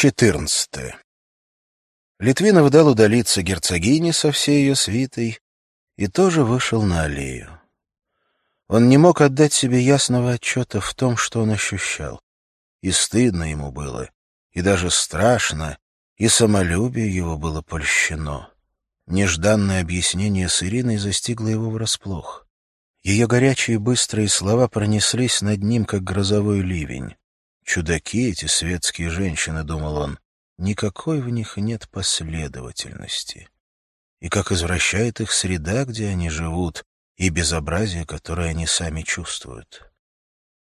14. Литвинов дал удалиться герцогине со всей ее свитой и тоже вышел на аллею. Он не мог отдать себе ясного отчета в том, что он ощущал. И стыдно ему было, и даже страшно, и самолюбие его было польщено. Нежданное объяснение с Ириной застигло его врасплох. Ее горячие быстрые слова пронеслись над ним, как грозовой ливень. Чудаки эти светские женщины, — думал он, — никакой в них нет последовательности. И как извращает их среда, где они живут, и безобразие, которое они сами чувствуют.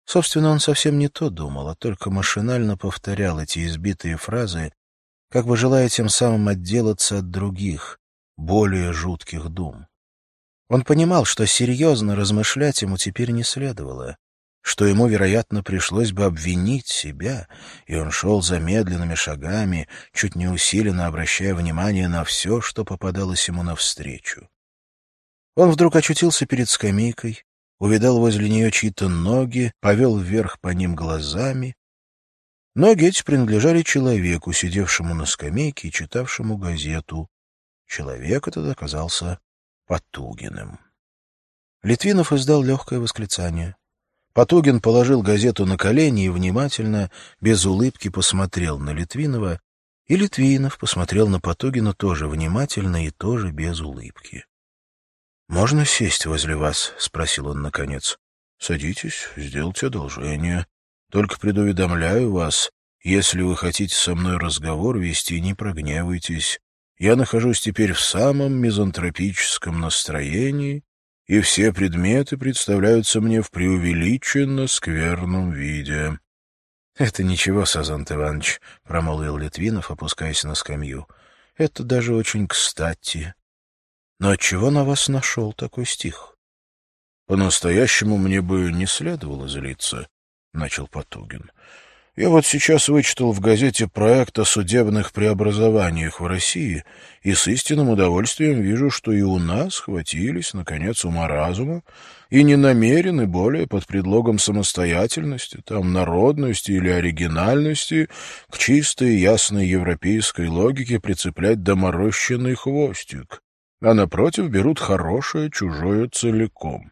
Собственно, он совсем не то думал, а только машинально повторял эти избитые фразы, как бы желая тем самым отделаться от других, более жутких дум. Он понимал, что серьезно размышлять ему теперь не следовало что ему, вероятно, пришлось бы обвинить себя, и он шел замедленными шагами, чуть не усиленно обращая внимание на все, что попадалось ему навстречу. Он вдруг очутился перед скамейкой, увидал возле нее чьи-то ноги, повел вверх по ним глазами. Ноги эти принадлежали человеку, сидевшему на скамейке и читавшему газету. Человек этот оказался Потугиным. Литвинов издал легкое восклицание. Потугин положил газету на колени и внимательно, без улыбки, посмотрел на Литвинова, и Литвинов посмотрел на Потугина тоже внимательно и тоже без улыбки. — Можно сесть возле вас? — спросил он наконец. — Садитесь, сделайте одолжение. Только предуведомляю вас, если вы хотите со мной разговор вести, не прогневайтесь. Я нахожусь теперь в самом мизантропическом настроении и все предметы представляются мне в преувеличенно скверном виде. — Это ничего, Сазант Иванович, — промолвил Литвинов, опускаясь на скамью. — Это даже очень кстати. Но отчего на вас нашел такой стих? — По-настоящему мне бы не следовало злиться, — начал Потугин. Я вот сейчас вычитал в газете проект о судебных преобразованиях в России и с истинным удовольствием вижу, что и у нас хватились, наконец, ума разума и не намерены более под предлогом самостоятельности, там, народности или оригинальности к чистой ясной европейской логике прицеплять доморощенный хвостик, а напротив берут хорошее чужое целиком.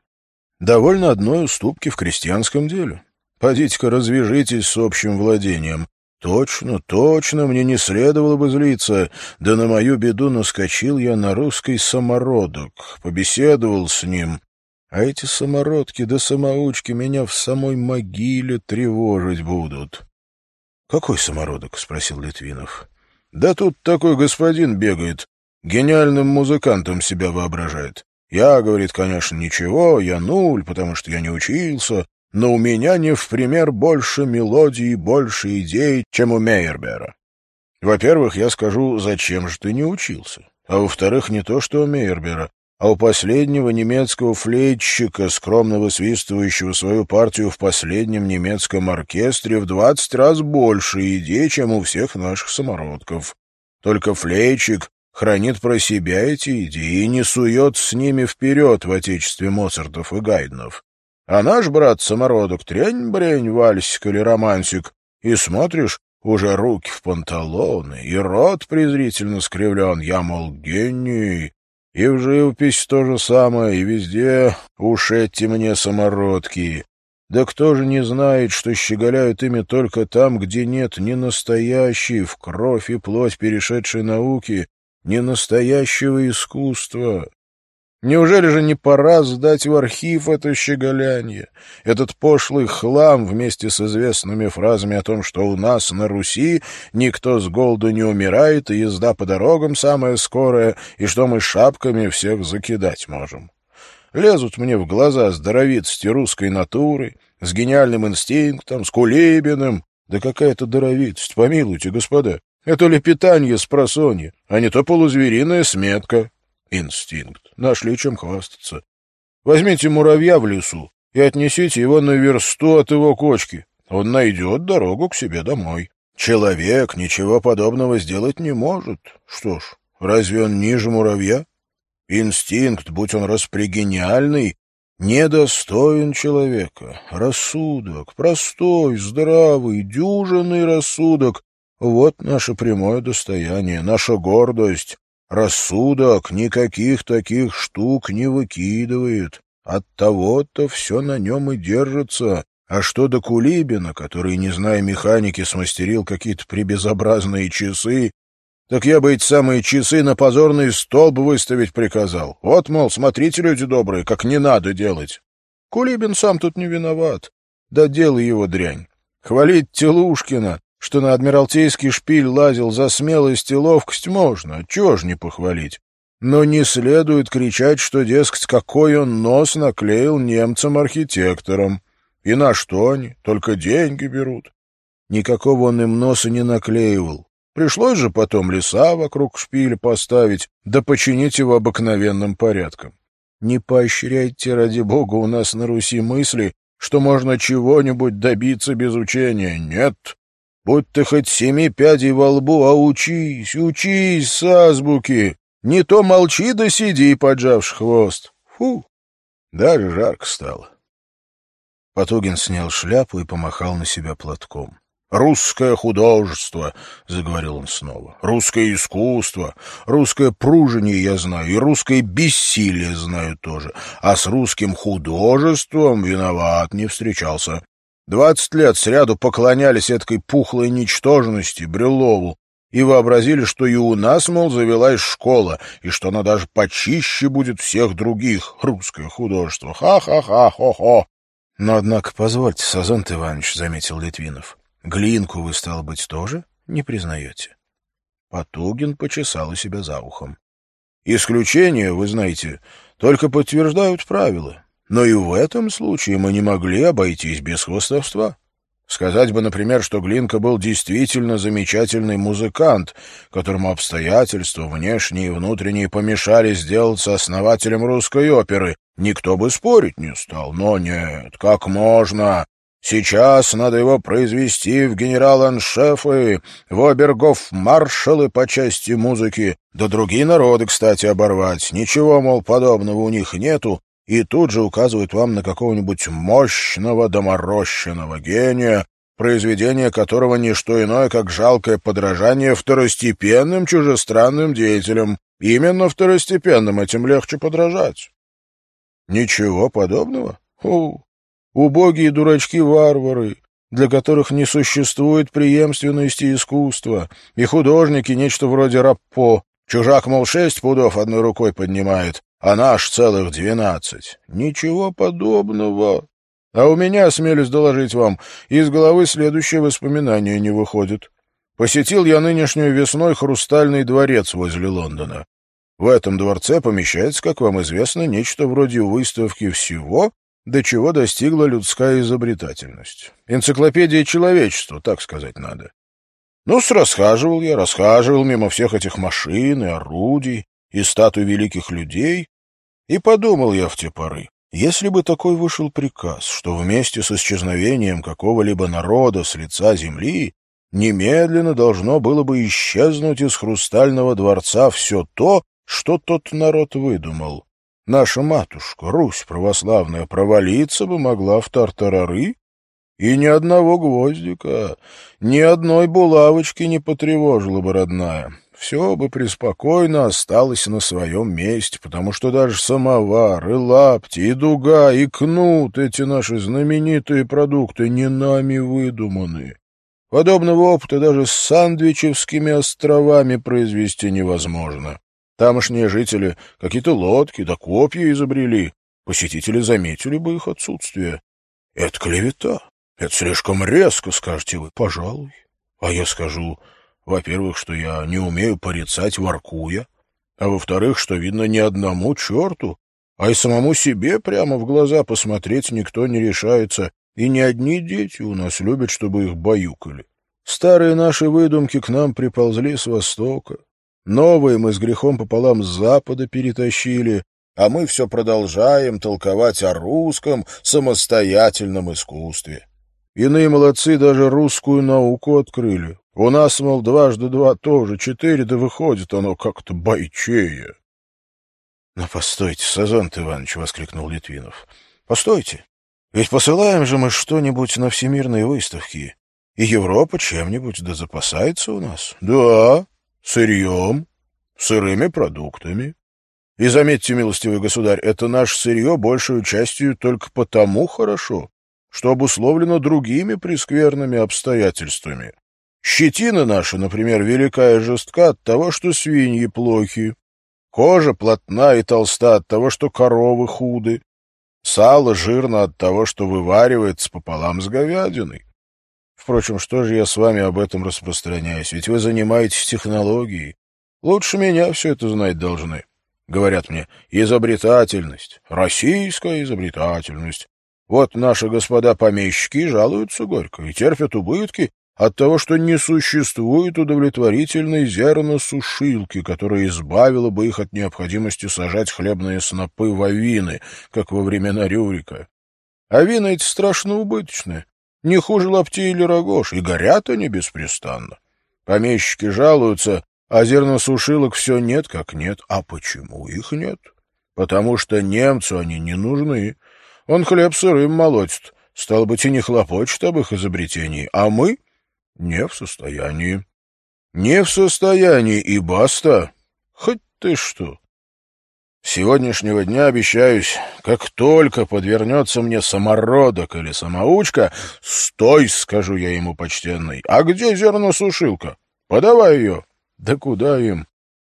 Довольно одной уступки в крестьянском деле. Подите-ка развяжитесь с общим владением. Точно, точно, мне не следовало бы злиться. Да на мою беду наскочил я на русский самородок, побеседовал с ним. А эти самородки да самоучки меня в самой могиле тревожить будут. — Какой самородок? — спросил Литвинов. — Да тут такой господин бегает, гениальным музыкантом себя воображает. Я, говорит, конечно, ничего, я нуль, потому что я не учился, но у меня не в пример больше мелодий больше идей, чем у Мейербера. Во-первых, я скажу, зачем же ты не учился? А во-вторых, не то что у Мейербера, а у последнего немецкого флейтчика, скромно высвистывающего свою партию в последнем немецком оркестре, в двадцать раз больше идей, чем у всех наших самородков. Только флейтчик хранит про себя эти идеи и не сует с ними вперед в отечестве Моцартов и Гайднов. А наш брат-самородок трень-брень, вальсик или романсик, и смотришь, уже руки в панталоны, и рот презрительно скривлен, я, мол, гений. И в живопись то же самое, и везде уж эти мне самородки. Да кто же не знает, что щеголяют ими только там, где нет ни настоящей, в кровь и плоть перешедшей науки, ни настоящего искусства? Неужели же не пора сдать в архив это щеголяние, этот пошлый хлам вместе с известными фразами о том, что у нас на Руси никто с голоду не умирает, и езда по дорогам самая скорая, и что мы шапками всех закидать можем? Лезут мне в глаза здоровицости русской натуры, с гениальным инстинктом, с кулибиным. Да какая-то даровитость, помилуйте, господа. Это лепетанье с просонья, а не то полузвериная сметка. Инстинкт. Нашли чем хвастаться. Возьмите муравья в лесу и отнесите его на версту от его кочки. Он найдет дорогу к себе домой. Человек ничего подобного сделать не может. Что ж, разве он ниже муравья? Инстинкт, будь он распрегениальный, недостоин человека. Рассудок, простой, здравый, дюжинный рассудок Вот наше прямое достояние, наша гордость. Рассудок никаких таких штук не выкидывает. От того-то все на нем и держится. А что до Кулибина, который, не зная механики, смастерил какие-то прибезобразные часы, так я бы эти самые часы на позорный столб выставить приказал. Вот, мол, смотрите, люди добрые, как не надо делать. Кулибин сам тут не виноват. Да дело его дрянь. Хвалить Телушкина, что на Адмиралтейский шпиль лазил за смелость и ловкость, можно, чего ж не похвалить. Но не следует кричать, что, дескать, какой он нос наклеил немцам-архитекторам. И на что они? Только деньги берут. Никакого он им носа не наклеивал. Пришлось же потом леса вокруг шпиля поставить, да починить его обыкновенным порядком. Не поощряйте, ради бога, у нас на Руси мысли, что можно чего-нибудь добиться без учения. Нет. Будь ты хоть семи пядей во лбу, а учись, учись с азбуки. Не то молчи да сиди, поджавши хвост. Фу, даже жарко стало. Потугин снял шляпу и помахал на себя платком. «Русское художество», — заговорил он снова, — «русское искусство, русское пружиние я знаю, и русское бессилие знаю тоже, а с русским художеством виноват не встречался. Двадцать лет сряду поклонялись этой пухлой ничтожности, Брюлову, и вообразили, что и у нас, мол, завелась школа, и что она даже почище будет всех других, русское художество. Ха-ха-ха-хо-хо. — Но, однако, позвольте, Сазонт Иванович, — заметил Литвинов, — глинку вы, стало быть, тоже не признаете? Потугин почесал у себя за ухом. — Исключения, вы знаете, только подтверждают правила. Но и в этом случае мы не могли обойтись без хвостовства. Сказать бы, например, что Глинка был действительно замечательный музыкант, которому обстоятельства, внешние и внутренние, помешали сделаться основателем русской оперы. Никто бы спорить не стал. Но нет, как можно? Сейчас надо его произвести в генерал-аншефы, в обергов-маршалы по части музыки, да другие народы, кстати, оборвать. Ничего, мол, подобного у них нету, и тут же указывают вам на какого-нибудь мощного доморощенного гения, произведение которого не что иное, как жалкое подражание второстепенным чужестранным деятелям. Именно второстепенным этим легче подражать. Ничего подобного. У, убогие дурачки-варвары, для которых не существует преемственности искусства, и художники нечто вроде раппо. Чужак, мол, шесть пудов одной рукой поднимает, а наш целых двенадцать. Ничего подобного. А у меня, смелюсь доложить вам, из головы следующее воспоминание не выходит. Посетил я нынешнюю весной хрустальный дворец возле Лондона. В этом дворце помещается, как вам известно, нечто вроде выставки всего, до чего достигла людская изобретательность. Энциклопедия человечества, так сказать надо. Ну, расхаживал я, расхаживал мимо всех этих машин и орудий, и статуй великих людей, и подумал я в те поры, если бы такой вышел приказ, что вместе с исчезновением какого-либо народа с лица земли немедленно должно было бы исчезнуть из хрустального дворца все то, что тот народ выдумал. Наша матушка, Русь православная, провалиться бы могла в тартарары, и ни одного гвоздика, ни одной булавочки не потревожила бы родная все бы преспокойно осталось на своем месте, потому что даже самовар, и лапти, и дуга, и кнут, эти наши знаменитые продукты, не нами выдуманы. Подобного опыта даже с Сандвичевскими островами произвести невозможно. Тамошние жители какие-то лодки да копья изобрели. Посетители заметили бы их отсутствие. Это клевета. Это слишком резко, скажете вы. Пожалуй. А я скажу, во-первых, что я не умею порицать воркуя, а во-вторых, что, видно, ни одному черту, а и самому себе прямо в глаза посмотреть никто не решается, и ни одни дети у нас любят, чтобы их баюкали. Старые наши выдумки к нам приползли с Востока, новые мы с грехом пополам с Запада перетащили, а мы все продолжаем толковать о русском самостоятельном искусстве. Иные молодцы даже русскую науку открыли, у нас, мол, дважды два тоже четыре, да выходит оно как-то бойчее. — Но постойте, Сазон Иванович, — воскликнул Литвинов. — Постойте. Ведь посылаем же мы что-нибудь на всемирные выставки. И Европа чем-нибудь да запасается у нас. Да, сырьем, сырыми продуктами. И заметьте, милостивый государь, это наше сырье большую частью только потому хорошо, что обусловлено другими прескверными обстоятельствами. Щетина наша, например, велика и жестка от того, что свиньи плохи. Кожа плотна и толста от того, что коровы худы. Сало жирно от того, что вываривается пополам с говядиной. Впрочем, что же я с вами об этом распространяюсь? Ведь вы занимаетесь технологией. Лучше меня все это знать должны. Говорят мне, изобретательность, российская изобретательность. Вот наши господа помещики жалуются горько и терпят убытки от того, что не существует удовлетворительной зерносушилки, которая избавила бы их от необходимости сажать хлебные снопы в авины, как во времена Рюрика. Авины эти страшно убыточные, не хуже лаптей или рогош, и горят они беспрестанно. Помещики жалуются, а зерносушилок все нет как нет. А почему их нет? Потому что немцу они не нужны. Он хлеб сырым молотит, стал быть, и не хлопочет об их изобретении, а мы не в состоянии. Не в состоянии, и баста. Хоть ты что. С сегодняшнего дня обещаюсь, как только подвернется мне самородок или самоучка, стой, скажу я ему почтенный. А где зерносушилка? Подавай ее. Да куда им?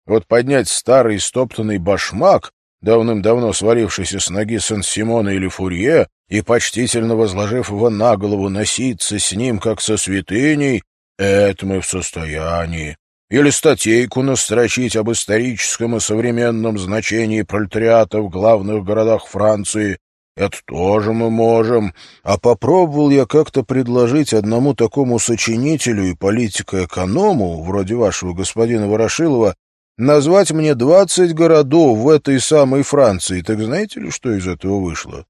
Вот поднять старый стоптанный башмак, давным-давно свалившийся с ноги Сен-Симона или Фурье, и, почтительно возложив его на голову, носиться с ним, как со святыней, это мы в состоянии или статейку настрочить об историческом и современном значении пролетариата в главных городах Франции. Это тоже мы можем. А попробовал я как-то предложить одному такому сочинителю и политико-эконому, вроде вашего господина Ворошилова, назвать мне двадцать городов в этой самой Франции. Так знаете ли, что из этого вышло?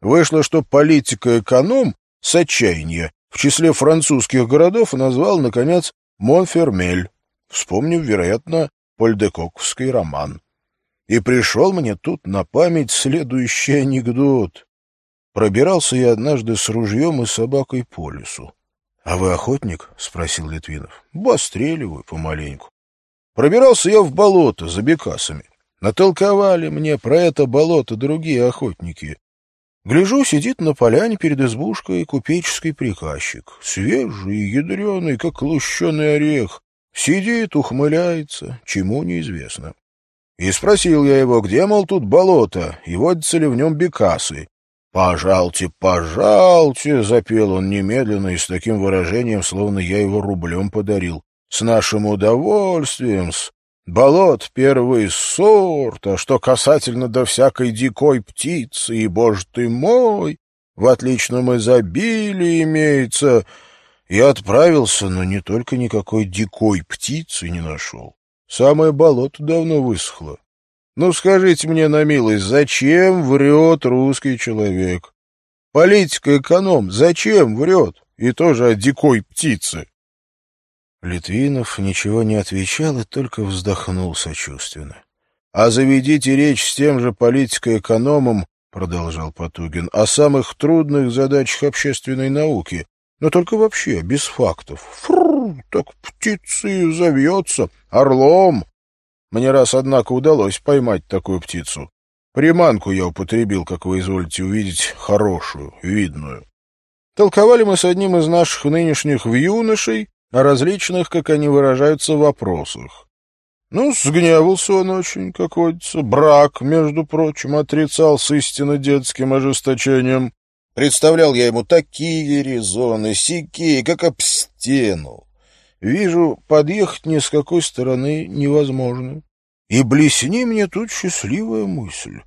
Вышло, что политика-эконом с отчаяния в числе французских городов назвал, наконец, Монфермель вспомнив, вероятно, польдекоковский роман. И пришел мне тут на память следующий анекдот. Пробирался я однажды с ружьем и собакой по лесу. — А вы охотник? — спросил Литвинов. — Бастреливаю помаленьку. Пробирался я в болото за бекасами. Натолковали мне про это болото другие охотники. Гляжу, сидит на поляне перед избушкой купеческий приказчик, свежий ядреный, как лущеный орех, Сидит, ухмыляется, чему неизвестно. И спросил я его, где, мол, тут болото, и водятся ли в нем бекасы. «Пожалуйте, пожалуйте!» — запел он немедленно и с таким выражением, словно я его рублем подарил. «С нашим удовольствием-с! Болот первый сорт, а что касательно до всякой дикой птицы, и, боже ты мой, в отличном изобилии имеется...» Я отправился, но не только никакой дикой птицы не нашел. Самое болото давно высохло. Ну, скажите мне на милость, зачем врет русский человек? Политика-эконом зачем врет? И тоже о дикой птице. Литвинов ничего не отвечал и только вздохнул сочувственно. — А заведите речь с тем же политико-экономом, — продолжал Потугин, — о самых трудных задачах общественной науки, но только вообще, без фактов. Фрррр, так птицей завьется, орлом. Мне раз, однако, удалось поймать такую птицу. Приманку я употребил, как вы изволите увидеть, хорошую, видную. Толковали мы с одним из наших нынешних вьюношей о различных, как они выражаются, вопросах. Ну, сгневался он очень, как водится. Брак, между прочим, отрицал с истинно детским ожесточением. Представлял я ему такие резоны, сякие, как об стену. Вижу, подъехать ни с какой стороны невозможно. И блесни мне тут счастливая мысль.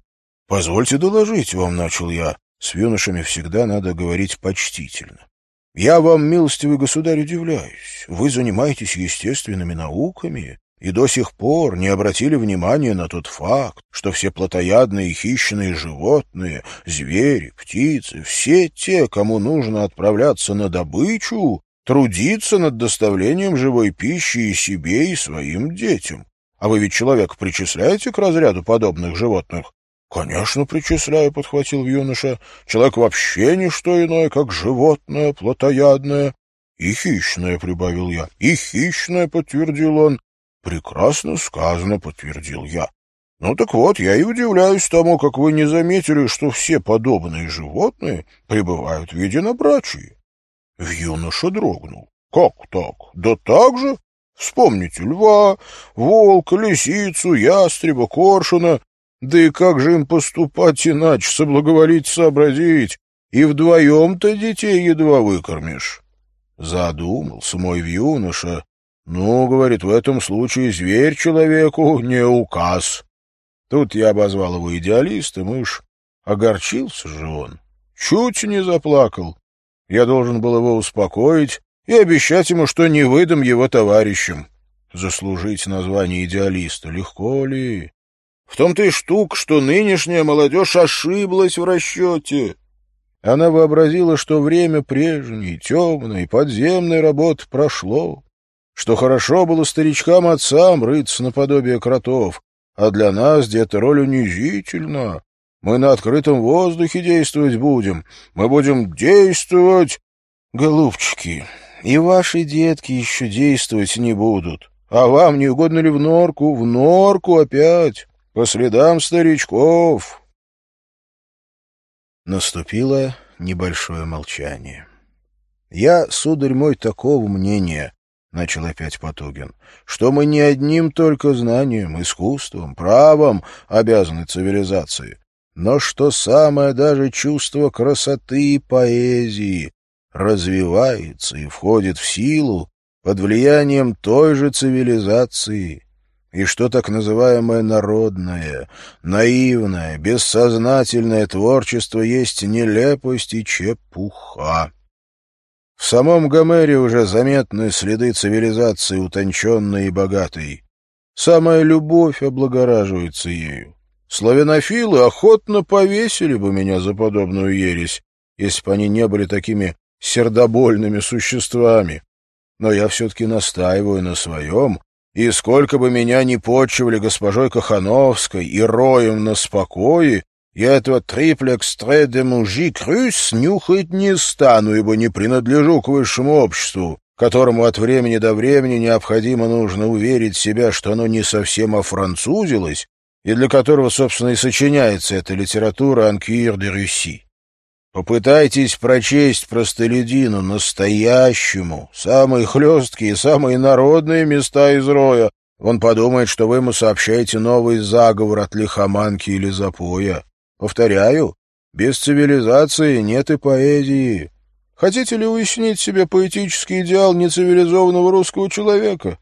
Позвольте доложить вам, — начал я. С юношами всегда надо говорить почтительно. Я вам, милостивый государь, удивляюсь. Вы занимаетесь естественными науками, и до сих пор не обратили внимания на тот факт, что все плотоядные и хищные животные, звери, птицы, все те, кому нужно отправляться на добычу, трудиться над доставлением живой пищи и себе, и своим детям. А вы ведь человек причисляете к разряду подобных животных? — Конечно, причисляю, — подхватил юноша. — Человек вообще не что иное, как животное, плотоядное. И хищное, — прибавил я. И хищное, — подтвердил он. Прекрасно сказано, — подтвердил я. Ну так вот, я и удивляюсь тому, как вы не заметили, что все подобные животные пребывают в единобрачии. В юноша дрогнул. Как так? Да так же. Вспомните льва, волка, лисицу, ястреба, коршуна. Да и как же им поступать иначе, соблаговолить сообразить? И вдвоем-то детей едва выкормишь. Задумался мой юноша. Ну, говорит, в этом случае зверь человеку не указ. Тут я обозвал его идеалистом, и уж огорчился же он. Чуть не заплакал. Я должен был его успокоить и обещать ему, что не выдам его товарищам. Заслужить название идеалиста легко ли? В том-то и штука, что нынешняя молодежь ошиблась в расчете. Она вообразила, что время прежней, темной, подземной работы прошло, что хорошо было старичкам-отцам рыться наподобие кротов, а для нас где-то роль унизительна. Мы на открытом воздухе действовать будем. Мы будем действовать... Голубчики, и ваши детки еще действовать не будут. А вам не угодно ли в норку? В норку опять, по следам старичков. Наступило небольшое молчание. Я, сударь мой, такого мнения, — начал опять Потугин, — что мы не одним только знанием, искусством, правом обязаны цивилизации, но что самое даже чувство красоты и поэзии развивается и входит в силу под влиянием той же цивилизации, и что так называемое народное, наивное, бессознательное творчество есть нелепость и чепуха. В самом Гомере уже заметны следы цивилизации утонченной и богатой. Самая любовь облагораживается ею. Славянофилы охотно повесили бы меня за подобную ересь, если бы они не были такими сердобольными существами. Но я все-таки настаиваю на своем, и сколько бы меня ни почивали госпожой Кахановской и роем на спокое, я этого триплекс тре де мужи крюс нюхать не стану, ибо не принадлежу к высшему обществу, которому от времени до времени необходимо нужно уверить себя, что оно не совсем офранцузилось, и для которого, собственно, и сочиняется эта литература «Анкюир де Руси». Попытайтесь прочесть простолюдину настоящему, самые хлесткие, самые народные места из роя. Он подумает, что вы ему сообщаете новый заговор от лихоманки или запоя. Повторяю, без цивилизации нет и поэзии. Хотите ли уяснить себе поэтический идеал нецивилизованного русского человека?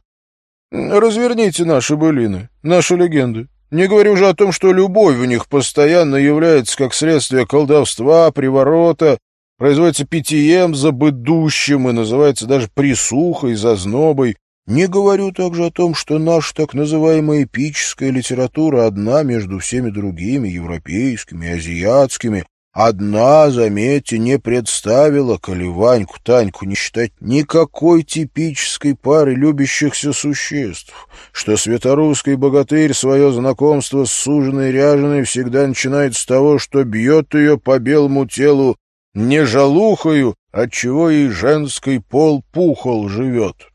Разверните наши былины, наши легенды. Не говорю уже о том, что любовь в них постоянно является как следствие колдовства, приворота, производится питьем забыдущим и называется даже присухой, зазнобой. Не говорю также о том, что наша так называемая эпическая литература одна между всеми другими, европейскими, азиатскими, Одна, заметьте, не представила, коли Ваньку, Таньку не считать никакой типической пары любящихся существ, что светорусский богатырь свое знакомство с суженой ряженой всегда начинает с того, что бьет ее по белому телу не жалухою, отчего и женский пол пухол живет.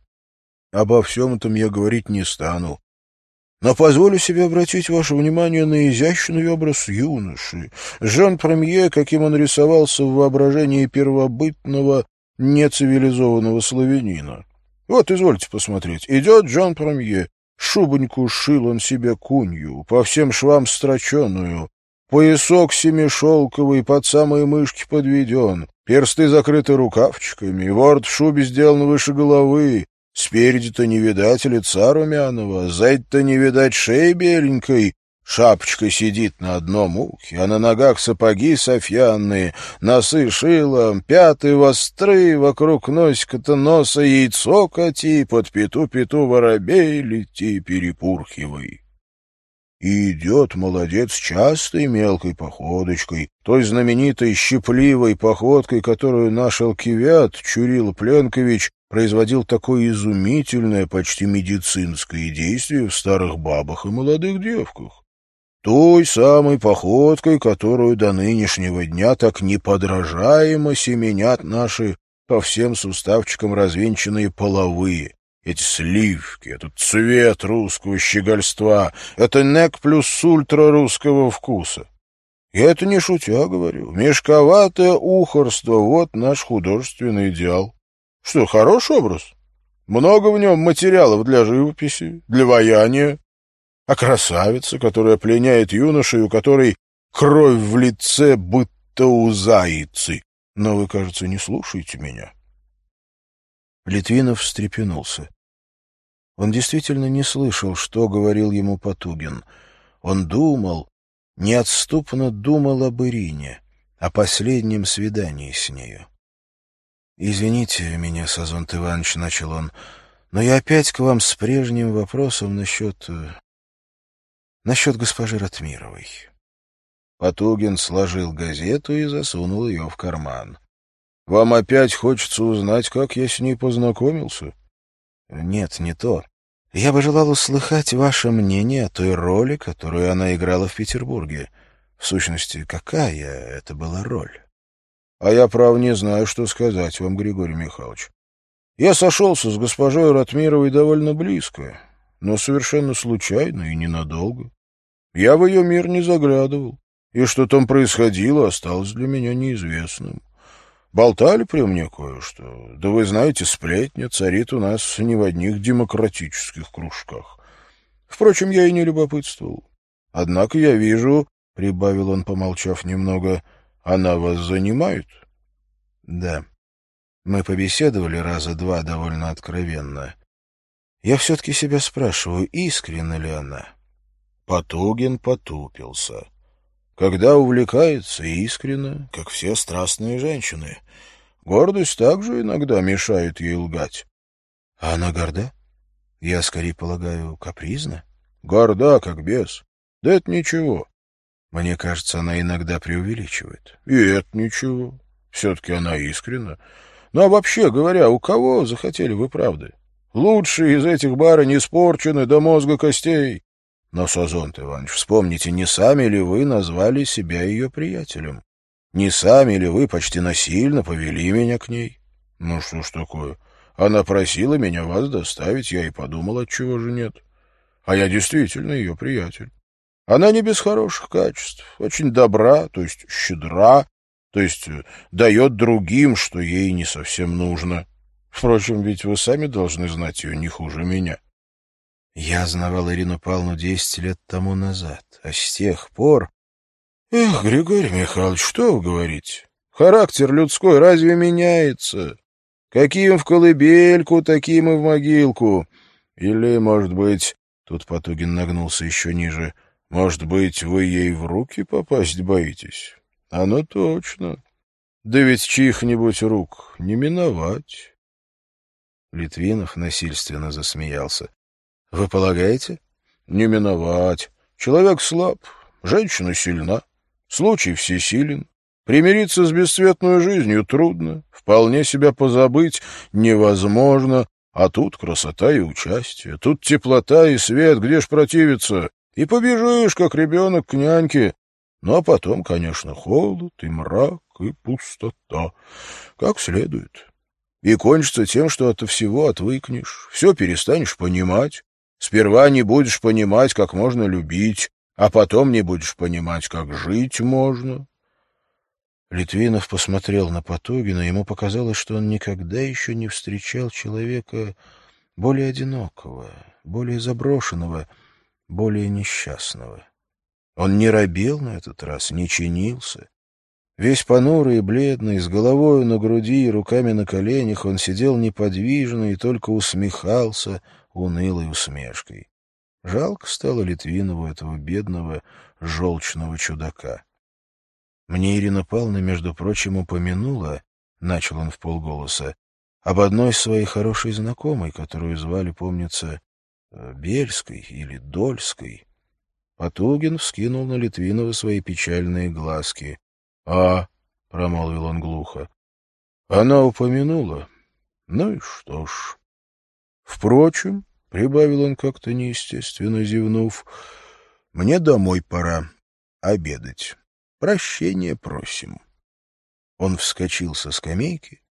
Обо всем этом я говорить не стану. Но позволю себе обратить ваше внимание на изящный образ юноши, Жан Премье, каким он рисовался в воображении первобытного нецивилизованного славянина. Вот, извольте посмотреть. Идет Джон Премье, шубоньку шил он себе кунью, по всем швам строченную, поясок семишелковый под самые мышки подведен, персты закрыты рукавчиками, ворот в шубе сделан выше головы, Спереди-то не видать лица румяного, сзади-то не видать шеи беленькой, Шапочка сидит на одном ухе, а на ногах сапоги софьянные, носы шилом, пятый востры, вокруг носика-то носа яйцо кати, под пету-пету воробей лети перепурхивай. И идет молодец частой мелкой походочкой, той знаменитой щепливой походкой, которую наш алкивиат Чурил Пленкович производил такое изумительное, почти медицинское действие в старых бабах и молодых девках. Той самой походкой, которую до нынешнего дня так неподражаемо семенят наши По всем суставчикам развинченные половые. Эти сливки, этот цвет русского щегольства, это нек плюс ультра русского вкуса. Я это не шутя говорю. Мешковатое ухорство — вот наш художественный идеал. Что, хороший образ? Много в нем материалов для живописи, для ваяния. А красавица, которая пленяет юношей, у которой кровь в лице, будто у зайцы. Но вы, кажется, не слушаете меня. Литвинов встрепенулся. Он действительно не слышал, что говорил ему Потугин. Он думал, неотступно думал об Ирине, о последнем свидании с нею. «Извините меня, Сазонт Иванович», — начал он, — «но я опять к вам с прежним вопросом насчет... Э, насчет госпожи Ратмировой». Потугин сложил газету и засунул ее в карман. «Вам опять хочется узнать, как я с ней познакомился?» «Нет, не то. Я бы желал услыхать ваше мнение о той роли, которую она играла в Петербурге. В сущности, какая это была роль? А я, прав, не знаю, что сказать вам, Григорий Михайлович. Я сошелся с госпожой Ратмировой довольно близко, но совершенно случайно и ненадолго. Я в ее мир не заглядывал, и что там происходило, осталось для меня неизвестным. Болтали при мне кое-что. Да вы знаете, сплетня царит у нас не в одних демократических кружках. Впрочем, я и не любопытствовал. Однако я вижу, — прибавил он, помолчав немного, — она вас занимает? — Да. Мы побеседовали раза два довольно откровенно. Я все-таки себя спрашиваю, искренна ли она? Потугин потупился когда увлекается искренно, как все страстные женщины. Гордость также иногда мешает ей лгать. А она горда? Я скорее полагаю, капризна? Горда, как бес. Да это ничего. Мне кажется, она иногда преувеличивает. И это ничего. Все-таки она искренна. Ну, а вообще говоря, у кого захотели вы правды? Лучшие из этих барынь испорчены до мозга костей. Но, Сазонт Иванович, вспомните, не сами ли вы назвали себя ее приятелем? Не сами ли вы почти насильно повели меня к ней? Ну что ж такое? Она просила меня вас доставить, я и подумал, отчего же нет. А я действительно ее приятель. Она не без хороших качеств, очень добра, то есть щедра, то есть э, дает другим, что ей не совсем нужно. Впрочем, ведь вы сами должны знать ее не хуже меня. Я знавал Ирину Павловну десять лет тому назад, а с тех пор... Эх, Григорий Михайлович, что вы говорите? Характер людской разве меняется? Каким в колыбельку, таким и в могилку. Или, может быть... Тут Потугин нагнулся еще ниже. Может быть, вы ей в руки попасть боитесь? Оно точно. Да ведь чьих-нибудь рук не миновать. Литвинов насильственно засмеялся. Вы полагаете? Не миновать. Человек слаб, женщина сильна, случай всесилен. Примириться с бесцветной жизнью трудно, вполне себя позабыть невозможно, а тут красота и участие, тут теплота и свет, где ж противиться? И побежишь, как ребенок, к няньке. Ну, а потом, конечно, холод и мрак и пустота, как следует. И кончится тем, что от всего отвыкнешь, все перестанешь понимать, Сперва не будешь понимать, как можно любить, а потом не будешь понимать, как жить можно. Литвинов посмотрел на Потугина, ему показалось, что он никогда еще не встречал человека более одинокого, более заброшенного, более несчастного. Он не робел на этот раз, не чинился. Весь понурый и бледный, с головой на груди и руками на коленях, он сидел неподвижно и только усмехался, унылой усмешкой. Жалко стало Литвинову этого бедного, желчного чудака. Мне Ирина Павловна, между прочим, упомянула, — начал он в полголоса, — об одной своей хорошей знакомой, которую звали, помнится, Бельской или Дольской. Потугин вскинул на Литвинова свои печальные глазки. — А, — промолвил он глухо, — она упомянула. Ну и что ж... Впрочем, — прибавил он как-то неестественно зевнув, — мне домой пора обедать. Прощения просим. Он вскочил со скамейки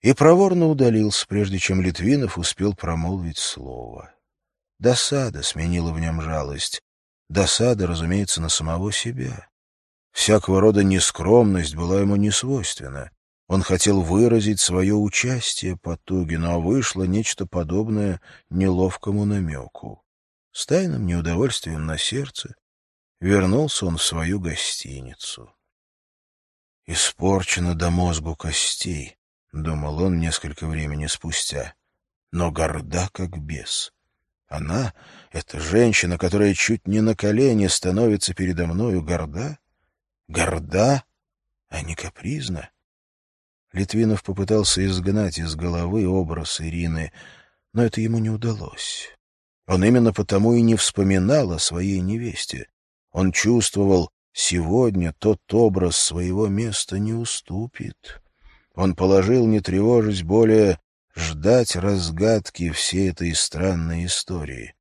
и проворно удалился, прежде чем Литвинов успел промолвить слово. Досада сменила в нем жалость. Досада, разумеется, на самого себя. Всякого рода нескромность была ему не свойственна. Он хотел выразить свое участие по туге, но вышло нечто подобное неловкому намеку. С тайным неудовольствием на сердце вернулся он в свою гостиницу. «Испорчено до мозгу костей», — думал он несколько времени спустя, — «но горда как бес». Она, эта женщина, которая чуть не на колени становится передо мною, горда? Горда, а не капризна? Литвинов попытался изгнать из головы образ Ирины, но это ему не удалось. Он именно потому и не вспоминал о своей невесте. Он чувствовал, сегодня тот образ своего места не уступит. Он положил, не тревожить более, ждать разгадки всей этой странной истории.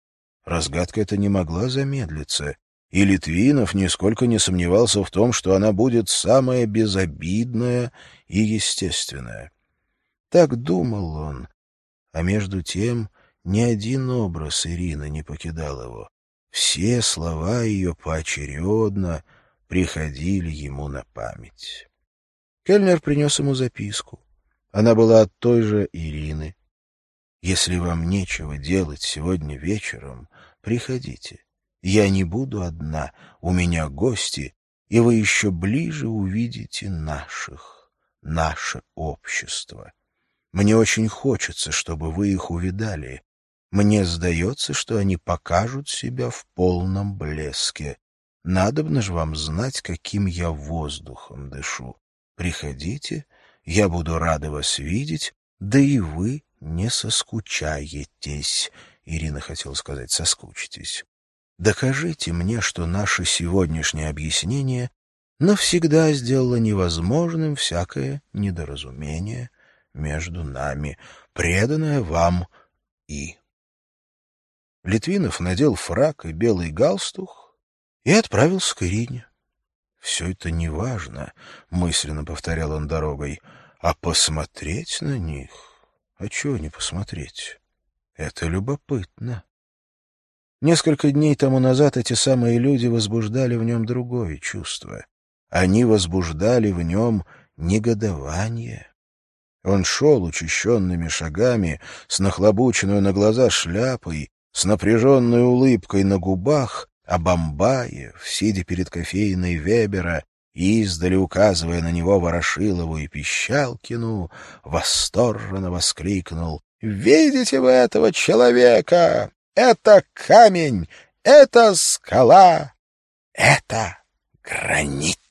Разгадка эта не могла замедлиться, и Литвинов нисколько не сомневался в том, что она будет самая безобидная и естественная. Так думал он, а между тем ни один образ Ирины не покидал его. Все слова ее поочередно приходили ему на память. Кельнер принес ему записку. Она была от той же Ирины. «Если вам нечего делать сегодня вечером, приходите. Я не буду одна, у меня гости, и вы еще ближе увидите наших, наше общество. Мне очень хочется, чтобы вы их увидали. Мне сдается, что они покажут себя в полном блеске. Надобно же вам знать, каким я воздухом дышу. Приходите, я буду рада вас видеть, да и вы не соскучаетесь. Ирина хотела сказать «соскучитесь». Докажите мне, что наше сегодняшнее объяснение навсегда сделало невозможным всякое недоразумение между нами, преданное вам и... Литвинов надел фрак и белый галстух и отправился к Ирине. «Все это неважно», — мысленно повторял он дорогой, — «а посмотреть на них? А чего не посмотреть? Это любопытно». Несколько дней тому назад эти самые люди возбуждали в нем другое чувство. Они возбуждали в нем негодование. Он шел учащенными шагами, с нахлобученную на глаза шляпой, с напряженной улыбкой на губах, а Бомбаев, сидя перед кофейной Вебера, издали указывая на него Ворошилову и Пищалкину, восторженно воскликнул «Видите вы этого человека? Это камень, это скала, это гранит!»